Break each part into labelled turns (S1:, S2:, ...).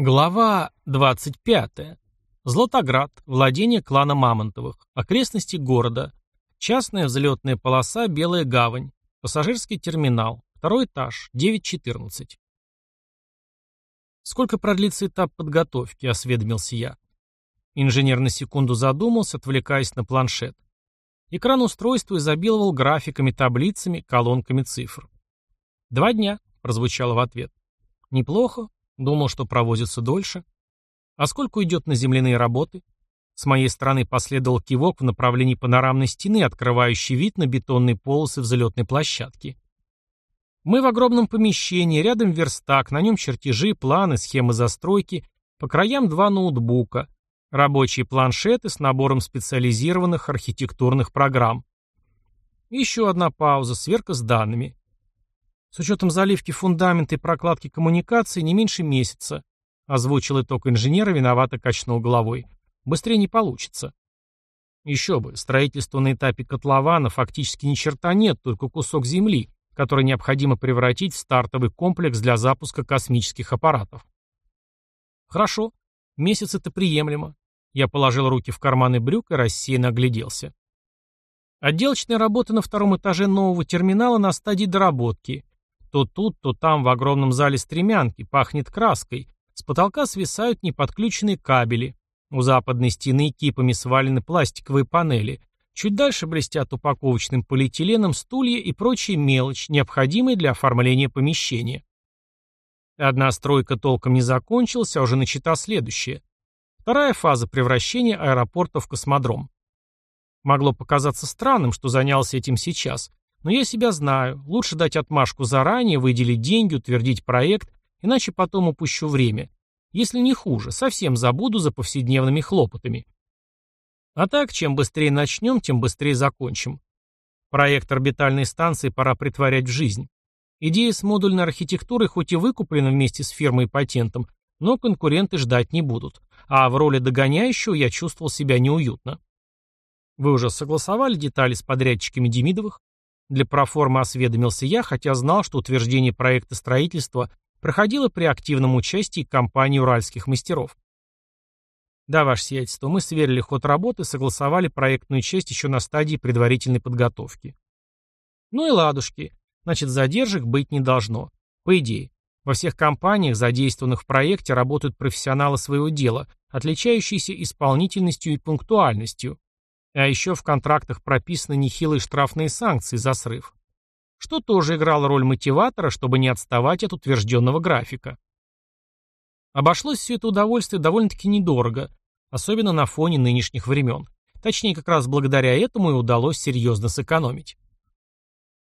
S1: Глава 25. Златоград. Владение клана Мамонтовых. Окрестности города. Частная взлетная полоса Белая гавань. Пассажирский терминал. Второй этаж. 9.14. «Сколько продлится этап подготовки?» – осведомился я. Инженер на секунду задумался, отвлекаясь на планшет. Экран устройства изобиловал графиками, таблицами, колонками цифр. «Два дня», – прозвучало в ответ. «Неплохо. Думал, что провозится дольше. А сколько уйдет на земляные работы? С моей стороны последовал кивок в направлении панорамной стены, открывающей вид на бетонные полосы взлетной площадки. Мы в огромном помещении, рядом верстак, на нем чертежи, планы, схемы застройки, по краям два ноутбука, рабочие планшеты с набором специализированных архитектурных программ. Еще одна пауза, сверка с данными. С учетом заливки фундамента и прокладки коммуникаций не меньше месяца. Озвучил итог инженера, виновато качнул головой. Быстрее не получится. Еще бы, строительство на этапе котлована фактически ни черта нет, только кусок земли, который необходимо превратить в стартовый комплекс для запуска космических аппаратов. Хорошо, месяц это приемлемо. Я положил руки в карманы брюк и рассеянно огляделся. Отделочная работа на втором этаже нового терминала на стадии доработки. То тут, то там в огромном зале стремянки, пахнет краской. С потолка свисают неподключенные кабели. У западной стены кипами свалены пластиковые панели. Чуть дальше блестят упаковочным полиэтиленом стулья и прочая мелочь, необходимая для оформления помещения. Одна стройка толком не закончилась, а уже начата следующая. Вторая фаза превращения аэропорта в космодром. Могло показаться странным, что занялся этим сейчас, но я себя знаю. Лучше дать отмашку заранее, выделить деньги, утвердить проект, иначе потом упущу время. Если не хуже, совсем забуду за повседневными хлопотами. А так, чем быстрее начнем, тем быстрее закончим. Проект орбитальной станции пора притворять в жизнь. Идея с модульной архитектурой хоть и выкуплена вместе с фирмой и патентом, но конкуренты ждать не будут. А в роли догоняющего я чувствовал себя неуютно. Вы уже согласовали детали с подрядчиками Демидовых? Для проформы осведомился я, хотя знал, что утверждение проекта строительства проходило при активном участии компании уральских мастеров. Да, ваше сиятельство, мы сверили ход работы, согласовали проектную часть еще на стадии предварительной подготовки. Ну и ладушки. Значит, задержек быть не должно. По идее. Во всех компаниях, задействованных в проекте, работают профессионалы своего дела, отличающиеся исполнительностью и пунктуальностью. А еще в контрактах прописаны нехилые штрафные санкции за срыв. Что тоже играло роль мотиватора, чтобы не отставать от утвержденного графика. Обошлось все это удовольствие довольно-таки недорого, особенно на фоне нынешних времен. Точнее, как раз благодаря этому и удалось серьезно сэкономить.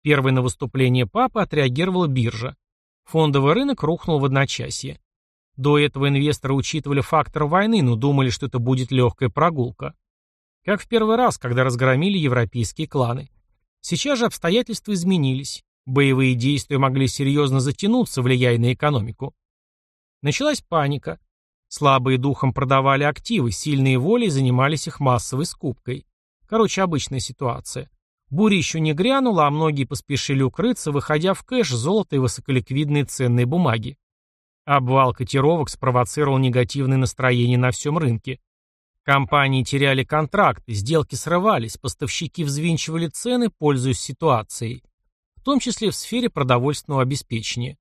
S1: Первой на выступление папы отреагировала биржа. Фондовый рынок рухнул в одночасье. До этого инвесторы учитывали фактор войны, но думали, что это будет легкая прогулка. Как в первый раз, когда разгромили европейские кланы. Сейчас же обстоятельства изменились. Боевые действия могли серьезно затянуться, влияя на экономику. Началась паника. Слабые духом продавали активы, сильные волей занимались их массовой скупкой. Короче, обычная ситуация. Буря еще не грянула, а многие поспешили укрыться, выходя в кэш, золото и высоколиквидные ценные бумаги. Обвал котировок спровоцировал негативное настроение на всем рынке. Компании теряли контракты, сделки срывались, поставщики взвинчивали цены, пользуясь ситуацией, в том числе в сфере продовольственного обеспечения.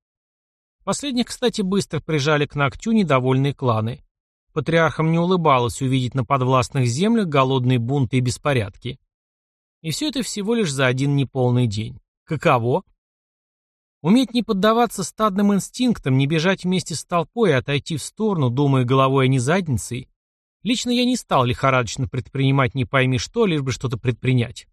S1: Последних, кстати, быстро прижали к ногтю недовольные кланы. Патриархам не улыбалось увидеть на подвластных землях голодные бунты и беспорядки. И все это всего лишь за один неполный день. Каково? Уметь не поддаваться стадным инстинктам, не бежать вместе с толпой и отойти в сторону, думая головой, а не задницей, Лично я не стал лихорадочно предпринимать не пойми что, лишь бы что-то предпринять.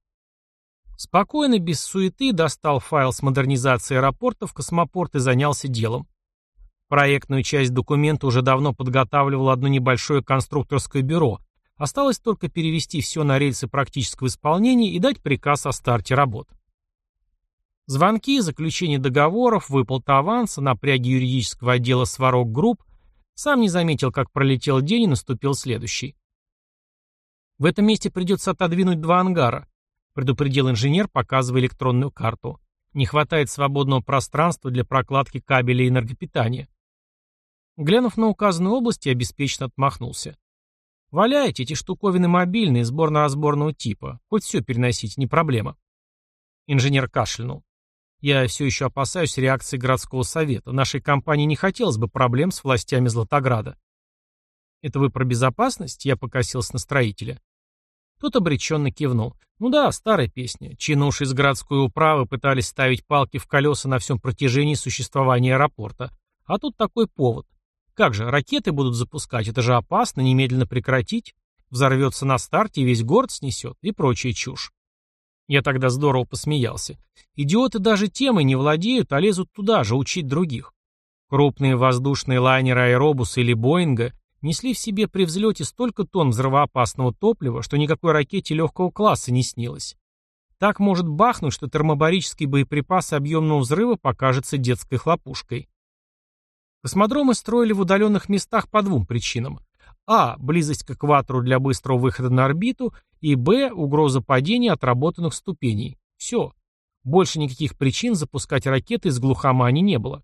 S1: Спокойно, без суеты, достал файл с модернизацией аэропорта в космопорт и занялся делом. Проектную часть документа уже давно подготавливало одно небольшое конструкторское бюро. Осталось только перевести все на рельсы практического исполнения и дать приказ о старте работ. Звонки, заключение договоров, выплата аванса, напряги юридического отдела Сварог Групп, сам не заметил, как пролетел день и наступил следующий. В этом месте придется отодвинуть два ангара, предупредил инженер, показывая электронную карту. Не хватает свободного пространства для прокладки кабелей энергопитания. Глянув на указанную область, я беспечно отмахнулся. «Валяйте, эти штуковины мобильные, сборно-разборного типа. Хоть все переносить, не проблема». Инженер кашлянул. «Я все еще опасаюсь реакции городского совета. Нашей компании не хотелось бы проблем с властями Златограда». «Это вы про безопасность?» Я покосился на строителя. Тот обреченно кивнул. «Ну да, старая песня. Чинуши из городской управы пытались ставить палки в колеса на всем протяжении существования аэропорта. А тут такой повод. Как же, ракеты будут запускать, это же опасно, немедленно прекратить. Взорвется на старте и весь город снесет, и прочая чушь. Я тогда здорово посмеялся. Идиоты даже темой не владеют, а лезут туда же, учить других. Крупные воздушные лайнеры Аэробуса или Боинга несли в себе при взлете столько тонн взрывоопасного топлива, что никакой ракете легкого класса не снилось. Так может бахнуть, что термобарический боеприпас объемного взрыва покажется детской хлопушкой. Космодромы строили в удаленных местах по двум причинам. А. Близость к экватору для быстрого выхода на орбиту. И Б. Угроза падения отработанных ступеней. Все. Больше никаких причин запускать ракеты из глухомани не было.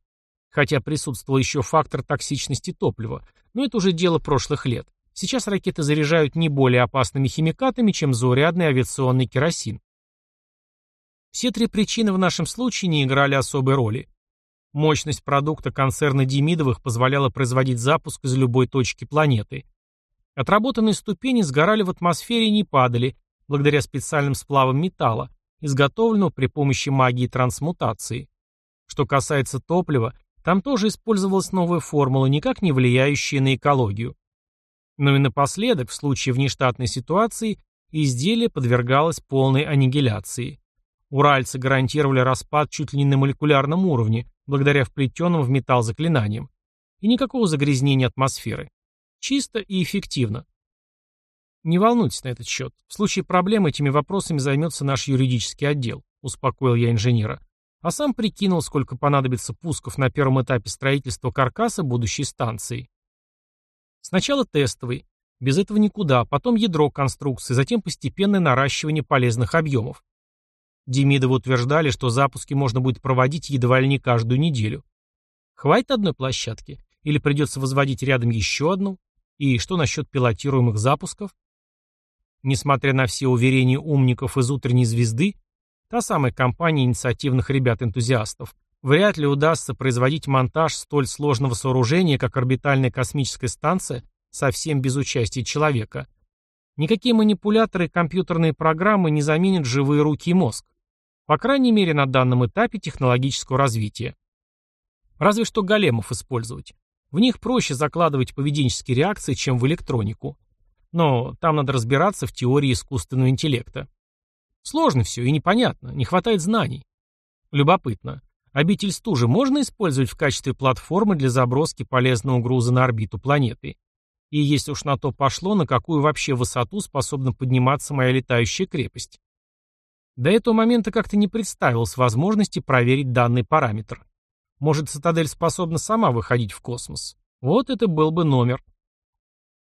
S1: Хотя присутствовал еще фактор токсичности топлива. Но это уже дело прошлых лет. Сейчас ракеты заряжают не более опасными химикатами, чем заурядный авиационный керосин. Все три причины в нашем случае не играли особой роли. Мощность продукта концерна Демидовых позволяла производить запуск из любой точки планеты. Отработанные ступени сгорали в атмосфере и не падали, благодаря специальным сплавам металла, изготовленного при помощи магии трансмутации. Что касается топлива, там тоже использовалась новая формула, никак не влияющая на экологию. Но и напоследок, в случае внештатной ситуации, изделие подвергалось полной аннигиляции. Уральцы гарантировали распад чуть ли не на молекулярном уровне, благодаря вплетенным в металл заклинаниям. И никакого загрязнения атмосферы. Чисто и эффективно. Не волнуйтесь на этот счет. В случае проблем этими вопросами займется наш юридический отдел, успокоил я инженера. А сам прикинул, сколько понадобится пусков на первом этапе строительства каркаса будущей станции. Сначала тестовый, без этого никуда, потом ядро конструкции, затем постепенное наращивание полезных объемов. Демидовы утверждали, что запуски можно будет проводить едва ли не каждую неделю. Хватит одной площадки? Или придется возводить рядом еще одну? И что насчет пилотируемых запусков? Несмотря на все уверения умников из «Утренней звезды», та самая компания инициативных ребят-энтузиастов, вряд ли удастся производить монтаж столь сложного сооружения, как орбитальная космическая станция, совсем без участия человека. Никакие манипуляторы и компьютерные программы не заменят живые руки и мозг. По крайней мере, на данном этапе технологического развития. Разве что големов использовать. В них проще закладывать поведенческие реакции, чем в электронику. Но там надо разбираться в теории искусственного интеллекта. Сложно все и непонятно, не хватает знаний. Любопытно. Обитель стужи можно использовать в качестве платформы для заброски полезного груза на орбиту планеты? И если уж на то пошло, на какую вообще высоту способна подниматься моя летающая крепость? До этого момента как-то не представилось возможности проверить данный параметр. Может, цитадель способна сама выходить в космос. Вот это был бы номер.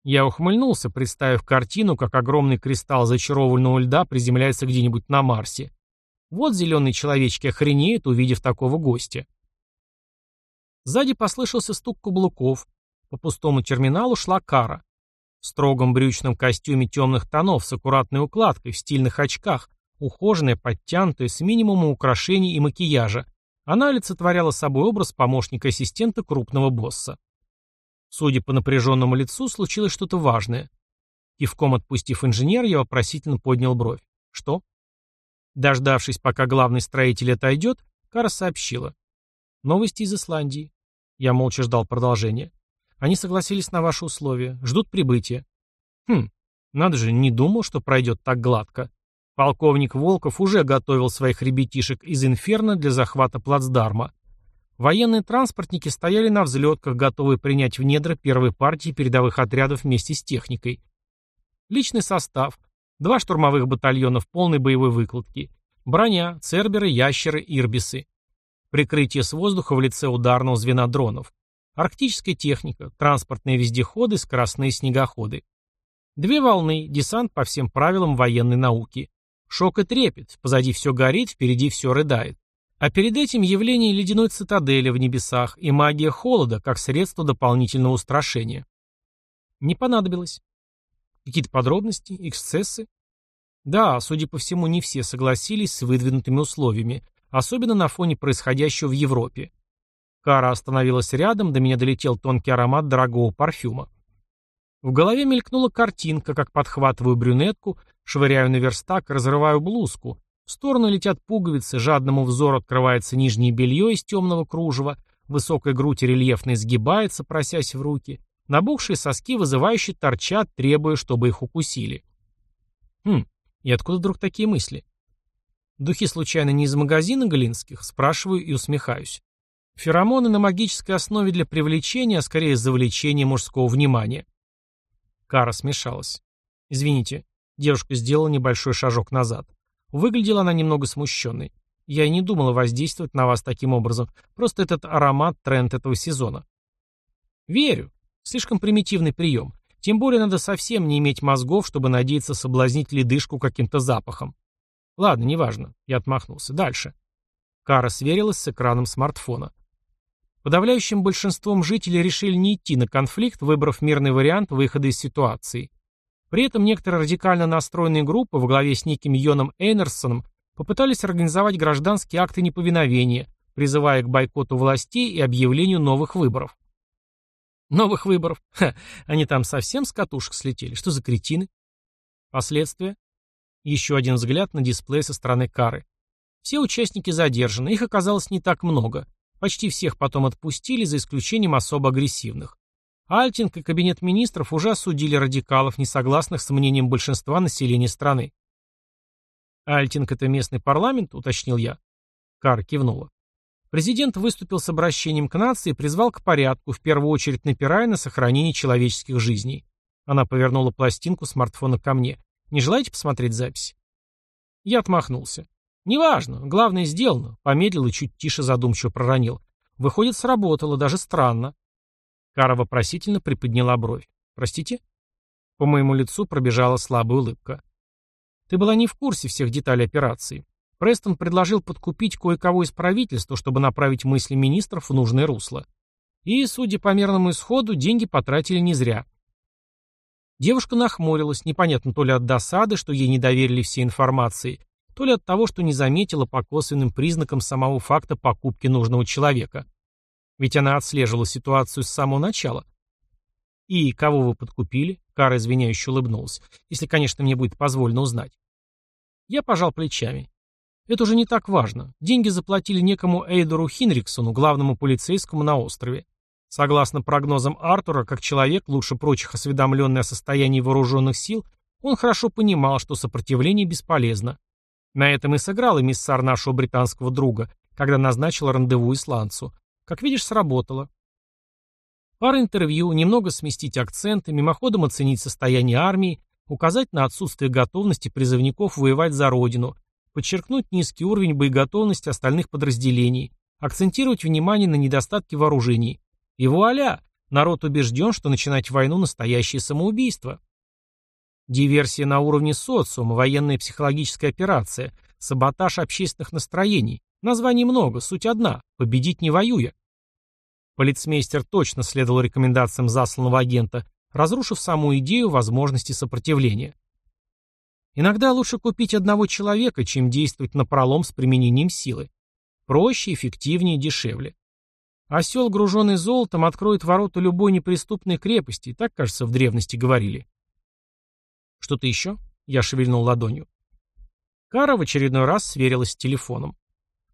S1: Я ухмыльнулся, представив картину, как огромный кристалл зачарованного льда приземляется где-нибудь на Марсе. Вот зеленые человечки охренеют, увидев такого гостя. Сзади послышался стук каблуков. По пустому терминалу шла кара. В строгом брючном костюме темных тонов с аккуратной укладкой, в стильных очках, Ухоженная, подтянутая, с минимумом украшений и макияжа, она олицетворяла собой образ помощника-ассистента крупного босса. Судя по напряженному лицу, случилось что-то важное. Кивком отпустив инженера, я вопросительно поднял бровь. Что? Дождавшись, пока главный строитель отойдет, Кара сообщила. Новости из Исландии. Я молча ждал продолжения. Они согласились на ваши условия, ждут прибытия. Хм, надо же, не думал, что пройдет так гладко. Полковник Волков уже готовил своих ребятишек из Инферно для захвата плацдарма. Военные транспортники стояли на взлетках, готовые принять в недра первой партии передовых отрядов вместе с техникой. Личный состав. Два штурмовых батальона в полной боевой выкладке. Броня, церберы, ящеры, ирбисы. Прикрытие с воздуха в лице ударного звена дронов. Арктическая техника, транспортные вездеходы, скоростные снегоходы. Две волны, десант по всем правилам военной науки. Шок и трепет, позади все горит, впереди все рыдает. А перед этим явление ледяной цитадели в небесах и магия холода как средство дополнительного устрашения. Не понадобилось. Какие-то подробности, эксцессы? Да, судя по всему, не все согласились с выдвинутыми условиями, особенно на фоне происходящего в Европе. Кара остановилась рядом, до меня долетел тонкий аромат дорогого парфюма. В голове мелькнула картинка, как подхватываю брюнетку, швыряю на верстак, разрываю блузку. В сторону летят пуговицы, жадному взору открывается нижнее белье из темного кружева, высокая грудь рельефно изгибается, просясь в руки. Набухшие соски вызывающе торчат, требуя, чтобы их укусили. Хм, и откуда вдруг такие мысли? Духи случайно не из магазина Глинских? Спрашиваю и усмехаюсь. Феромоны на магической основе для привлечения, а скорее завлечения мужского внимания. Кара смешалась. «Извините». Девушка сделала небольшой шажок назад. Выглядела она немного смущенной. Я и не думала воздействовать на вас таким образом. Просто этот аромат – тренд этого сезона. Верю. Слишком примитивный прием. Тем более надо совсем не иметь мозгов, чтобы надеяться соблазнить ледышку каким-то запахом. Ладно, неважно. Я отмахнулся. Дальше. Кара сверилась с экраном смартфона. Подавляющим большинством жителей решили не идти на конфликт, выбрав мирный вариант выхода из ситуации. При этом некоторые радикально настроенные группы во главе с неким Йоном Эйнерсоном попытались организовать гражданские акты неповиновения, призывая к бойкоту властей и объявлению новых выборов. Новых выборов? Ха, они там совсем с катушек слетели. Что за кретины? Последствия? Еще один взгляд на дисплей со стороны кары. Все участники задержаны, их оказалось не так много. Почти всех потом отпустили, за исключением особо агрессивных. Альтинг и Кабинет министров уже осудили радикалов, несогласных с мнением большинства населения страны. «Альтинг — это местный парламент?» — уточнил я. Кар кивнула. Президент выступил с обращением к нации и призвал к порядку, в первую очередь напирая на сохранение человеческих жизней. Она повернула пластинку смартфона ко мне. «Не желаете посмотреть запись?» Я отмахнулся. «Неважно, главное сделано», — помедлил и чуть тише задумчиво проронил. «Выходит, сработало, даже странно». Кара вопросительно приподняла бровь. «Простите?» По моему лицу пробежала слабая улыбка. «Ты была не в курсе всех деталей операции. Престон предложил подкупить кое-кого из правительства, чтобы направить мысли министров в нужное русло. И, судя по мерному исходу, деньги потратили не зря». Девушка нахмурилась, непонятно то ли от досады, что ей не доверили все информации, то ли от того, что не заметила по косвенным признакам самого факта покупки нужного человека. Ведь она отслеживала ситуацию с самого начала. «И кого вы подкупили?» — Кара извиняюще улыбнулась. «Если, конечно, мне будет позволено узнать». Я пожал плечами. Это уже не так важно. Деньги заплатили некому Эйдору Хинриксону, главному полицейскому на острове. Согласно прогнозам Артура, как человек, лучше прочих осведомленный о состоянии вооруженных сил, он хорошо понимал, что сопротивление бесполезно. На этом и сыграл эмиссар нашего британского друга, когда назначил рандеву исландцу. Как видишь, сработало. Пара интервью, немного сместить акценты, мимоходом оценить состояние армии, указать на отсутствие готовности призывников воевать за родину, подчеркнуть низкий уровень боеготовности остальных подразделений, акцентировать внимание на недостатке вооружений. И вуаля! Народ убежден, что начинать войну – настоящее самоубийство. Диверсия на уровне социума, военная психологическая операция, саботаж общественных настроений. Названий много, суть одна – победить не воюя. Полицмейстер точно следовал рекомендациям засланного агента, разрушив саму идею возможности сопротивления. Иногда лучше купить одного человека, чем действовать на пролом с применением силы. Проще, эффективнее, дешевле. Осел, груженный золотом, откроет ворота любой неприступной крепости, так, кажется, в древности говорили. «Что-то еще?» Я шевельнул ладонью. Кара в очередной раз сверилась с телефоном.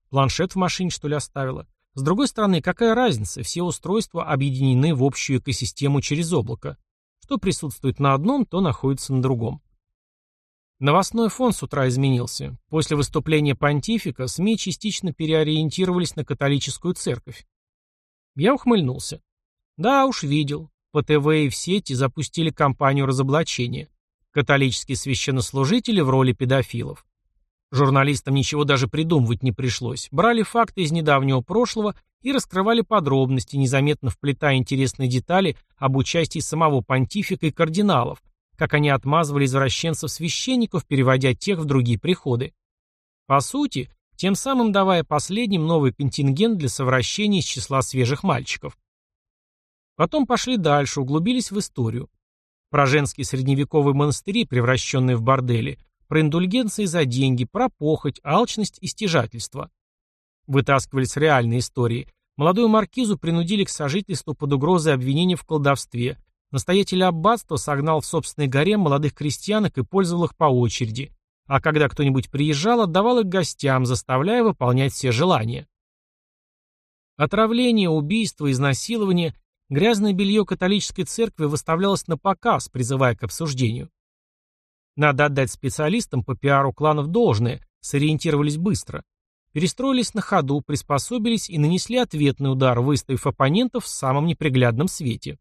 S1: Планшет в машине, что ли, оставила? С другой стороны, какая разница? Все устройства объединены в общую экосистему через облако. Что присутствует на одном, то находится на другом. Новостной фон с утра изменился. После выступления понтифика СМИ частично переориентировались на католическую церковь. Я ухмыльнулся. Да уж, видел. По ТВ и в сети запустили кампанию разоблачения. Католические священнослужители в роли педофилов. Журналистам ничего даже придумывать не пришлось. Брали факты из недавнего прошлого и раскрывали подробности, незаметно вплетая интересные детали об участии самого понтифика и кардиналов, как они отмазывали извращенцев-священников, переводя тех в другие приходы. По сути, тем самым давая последним новый контингент для совращения из числа свежих мальчиков. Потом пошли дальше, углубились в историю. Про женские средневековые монастыри, превращенные в бордели, про индульгенции за деньги, про похоть, алчность и стяжательство. Вытаскивались реальные истории. Молодую маркизу принудили к сожительству под угрозой обвинения в колдовстве. Настоятель аббатства согнал в собственной горе молодых крестьянок и пользовал их по очереди. А когда кто-нибудь приезжал, отдавал их гостям, заставляя выполнять все желания. Отравление, убийство, изнасилование, грязное белье католической церкви выставлялось на показ, призывая к обсуждению. Надо отдать специалистам по пиару кланов должное, сориентировались быстро. Перестроились на ходу, приспособились и нанесли ответный удар, выставив оппонентов в самом неприглядном свете.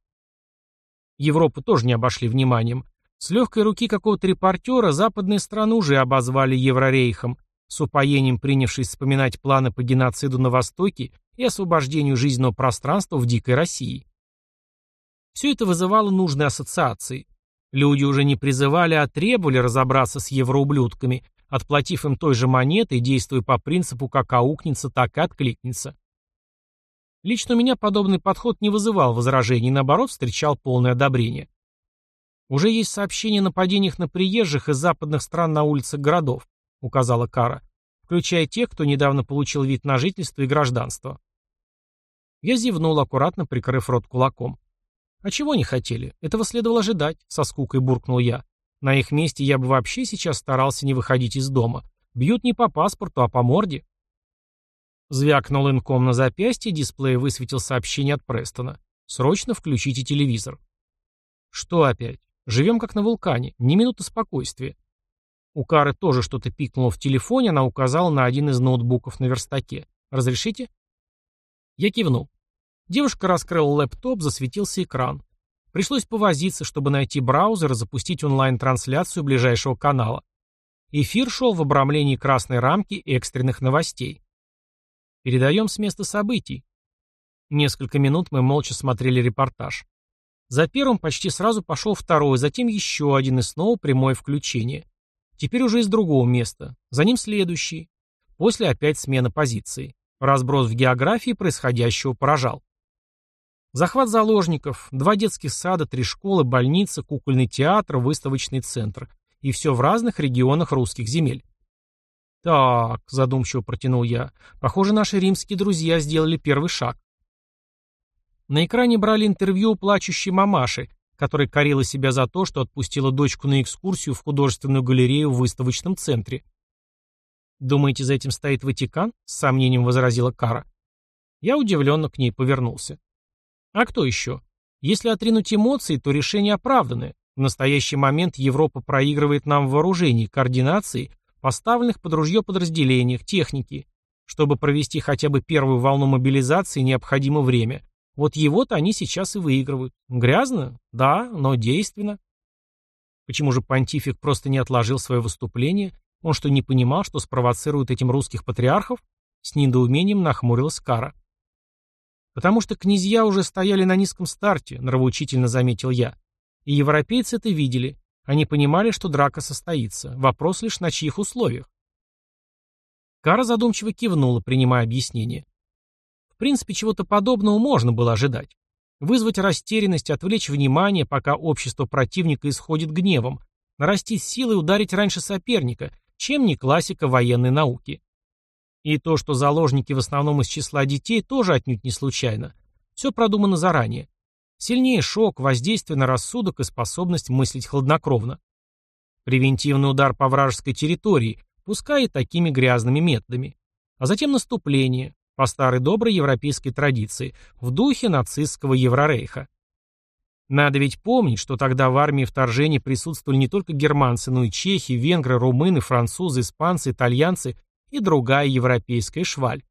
S1: Европу тоже не обошли вниманием. С легкой руки какого-то репортера западные страны уже обозвали Еврорейхом, с упоением принявшись вспоминать планы по геноциду на Востоке и освобождению жизненного пространства в дикой России. Все это вызывало нужные ассоциации. Люди уже не призывали, а требовали разобраться с евроублюдками, отплатив им той же монетой, действуя по принципу «как аукнется, так и откликнется». Лично у меня подобный подход не вызывал возражений, наоборот, встречал полное одобрение. «Уже есть сообщения о нападениях на приезжих из западных стран на улицах городов», — указала Кара, включая тех, кто недавно получил вид на жительство и гражданство. Я зевнул, аккуратно прикрыв рот кулаком. «А чего не хотели? Этого следовало ожидать», — со скукой буркнул я. «На их месте я бы вообще сейчас старался не выходить из дома. Бьют не по паспорту, а по морде». Звякнул инком на запястье, дисплей высветил сообщение от Престона. «Срочно включите телевизор». «Что опять? Живем как на вулкане. Ни минуты спокойствия». У Кары тоже что-то пикнуло в телефоне, она указала на один из ноутбуков на верстаке. «Разрешите?» Я кивнул. Девушка раскрыла лэптоп, засветился экран. Пришлось повозиться, чтобы найти браузер и запустить онлайн-трансляцию ближайшего канала. Эфир шел в обрамлении красной рамки экстренных новостей. Передаем с места событий. Несколько минут мы молча смотрели репортаж. За первым почти сразу пошел второй, затем еще один и снова прямое включение. Теперь уже из другого места. За ним следующий. После опять смена позиции. Разброс в географии происходящего поражал. Захват заложников, два детских сада, три школы, больница, кукольный театр, выставочный центр. И все в разных регионах русских земель. «Так», — задумчиво протянул я, — «похоже, наши римские друзья сделали первый шаг». На экране брали интервью у плачущей мамаши, которая корила себя за то, что отпустила дочку на экскурсию в художественную галерею в выставочном центре. «Думаете, за этим стоит Ватикан?» — с сомнением возразила Кара. Я удивленно к ней повернулся. А кто еще? Если отринуть эмоции, то решение оправданное. В настоящий момент Европа проигрывает нам в вооружении, координации, поставленных под ружье подразделениях, техники. Чтобы провести хотя бы первую волну мобилизации, необходимо время. Вот его-то они сейчас и выигрывают. Грязно? Да, но действенно. Почему же понтифик просто не отложил свое выступление? Он что, не понимал, что спровоцирует этим русских патриархов? С недоумением нахмурилась Кара. Потому что князья уже стояли на низком старте, нравоучительно заметил я. И европейцы это видели. Они понимали, что драка состоится. Вопрос лишь на чьих условиях. Кара задумчиво кивнула, принимая объяснение. В принципе, чего-то подобного можно было ожидать. Вызвать растерянность, отвлечь внимание, пока общество противника исходит гневом, нарастить силы и ударить раньше соперника, чем не классика военной науки. И то, что заложники в основном из числа детей, тоже отнюдь не случайно. Все продумано заранее. Сильнее шок, воздействие на рассудок и способность мыслить хладнокровно. Превентивный удар по вражеской территории, пускай и такими грязными методами. А затем наступление, по старой доброй европейской традиции, в духе нацистского Еврорейха. Надо ведь помнить, что тогда в армии вторжения присутствовали не только германцы, но и чехи, венгры, румыны, французы, испанцы, итальянцы и другая европейская шваль.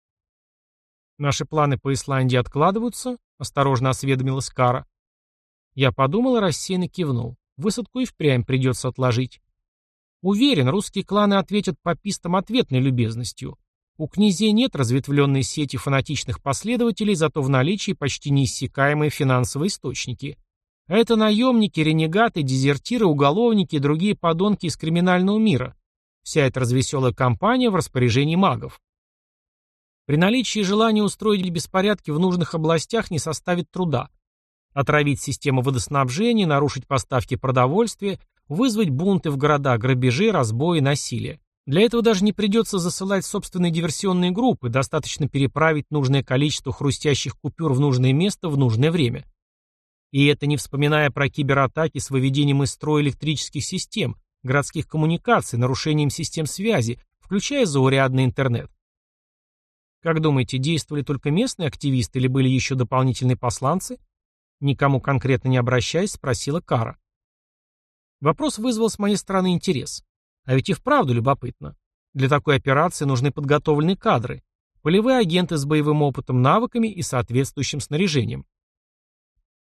S1: «Наши планы по Исландии откладываются?» — осторожно осведомилась Кара. Я подумал и рассеянно кивнул. Высадку и впрямь придется отложить. Уверен, русские кланы ответят попистам ответной любезностью. У князей нет разветвленной сети фанатичных последователей, зато в наличии почти неиссякаемые финансовые источники. Это наемники, ренегаты, дезертиры, уголовники и другие подонки из криминального мира. Вся эта развеселая компания в распоряжении магов. При наличии желания устроить беспорядки в нужных областях не составит труда. Отравить систему водоснабжения, нарушить поставки продовольствия, вызвать бунты в города, грабежи, разбои, насилие. Для этого даже не придется засылать собственные диверсионные группы, достаточно переправить нужное количество хрустящих купюр в нужное место в нужное время. И это не вспоминая про кибератаки с выведением из строя электрических систем, городских коммуникаций, нарушением систем связи, включая заурядный интернет. Как думаете, действовали только местные активисты или были еще дополнительные посланцы? Никому конкретно не обращаясь, спросила Кара. Вопрос вызвал с моей стороны интерес. А ведь и вправду любопытно. Для такой операции нужны подготовленные кадры, полевые агенты с боевым опытом, навыками и соответствующим снаряжением.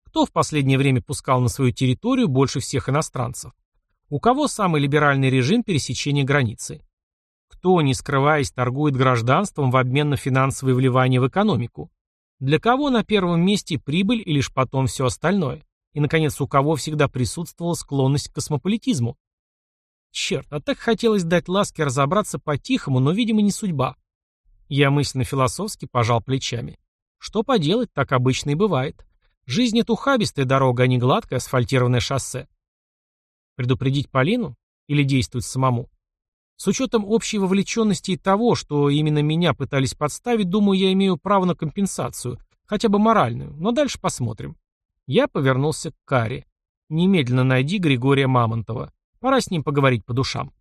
S1: Кто в последнее время пускал на свою территорию больше всех иностранцев? У кого самый либеральный режим пересечения границы? Кто, не скрываясь, торгует гражданством в обмен на финансовые вливания в экономику? Для кого на первом месте прибыль и лишь потом все остальное? И, наконец, у кого всегда присутствовала склонность к космополитизму? Черт, а так хотелось дать ласке разобраться по-тихому, но, видимо, не судьба. Я мысленно-философски пожал плечами. Что поделать, так обычно и бывает. Жизнь — это ухабистая дорога, а не гладкое асфальтированное шоссе. Предупредить Полину? Или действовать самому? С учетом общей вовлеченности и того, что именно меня пытались подставить, думаю, я имею право на компенсацию, хотя бы моральную, но дальше посмотрим. Я повернулся к Каре. Немедленно найди Григория Мамонтова. Пора с ним поговорить по душам.